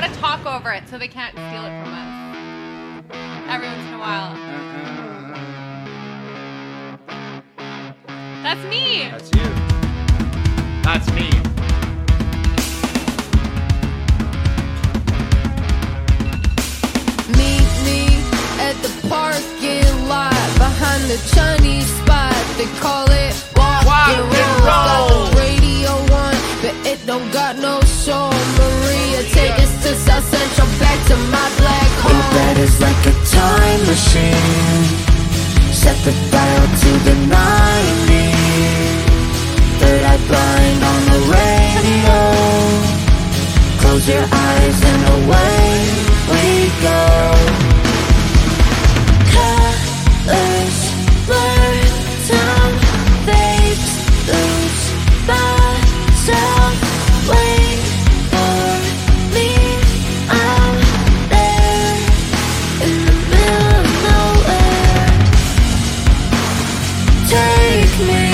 gotta talk over it so they can't steal it from us. Every once in a while. That's me. That's you. That's me. Meet me at the parking lot behind the Chinese spot. They call it wok, Wok and and roll. Got the radio on, but it don't got no soul. To my black Your home. bed is like a time machine. Set the dial to the 90s. Third eye blind on the radio. Close your eyes and away we go. Me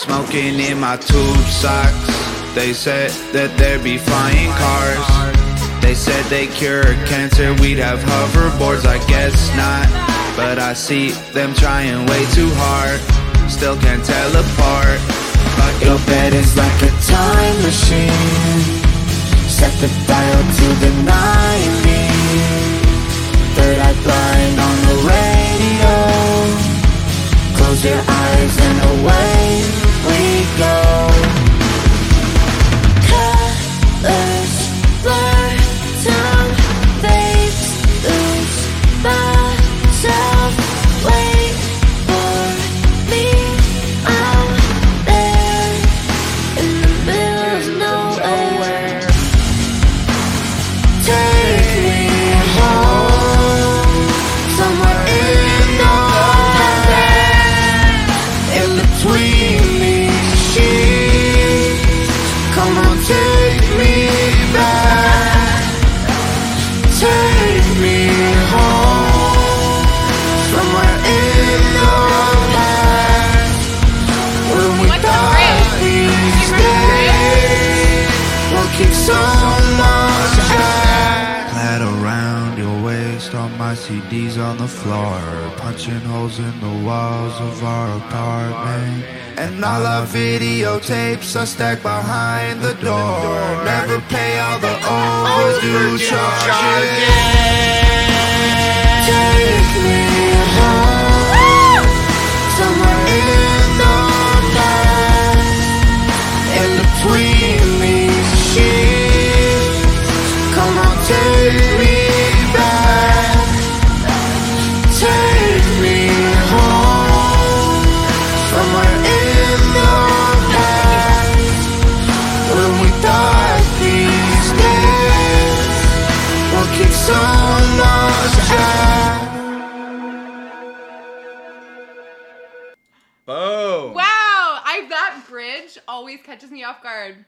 Smoking in my tube socks. They said that there'd be flying cars. They said they cure cancer, we'd have hoverboards, I guess not. But I see them trying way too hard. Still can't tell apart. Fuck Your bed is like a time machine. Set the dial to the 90s. Third eye blind on the radio. Close your eyes and away we go. Will kick so much ass. Clad around your waist, all my CDs on the floor, punching holes in the walls of our apartment. And all our videotapes are stacked behind the door. Never pay all the overdue charges. Take me Boom. Wow, I that bridge always catches me off guard.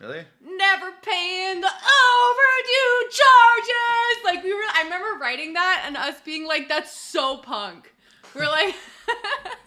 Really? Never paying the overdue charges. Like we were, I remember writing that and us being like, "That's so punk." We're like,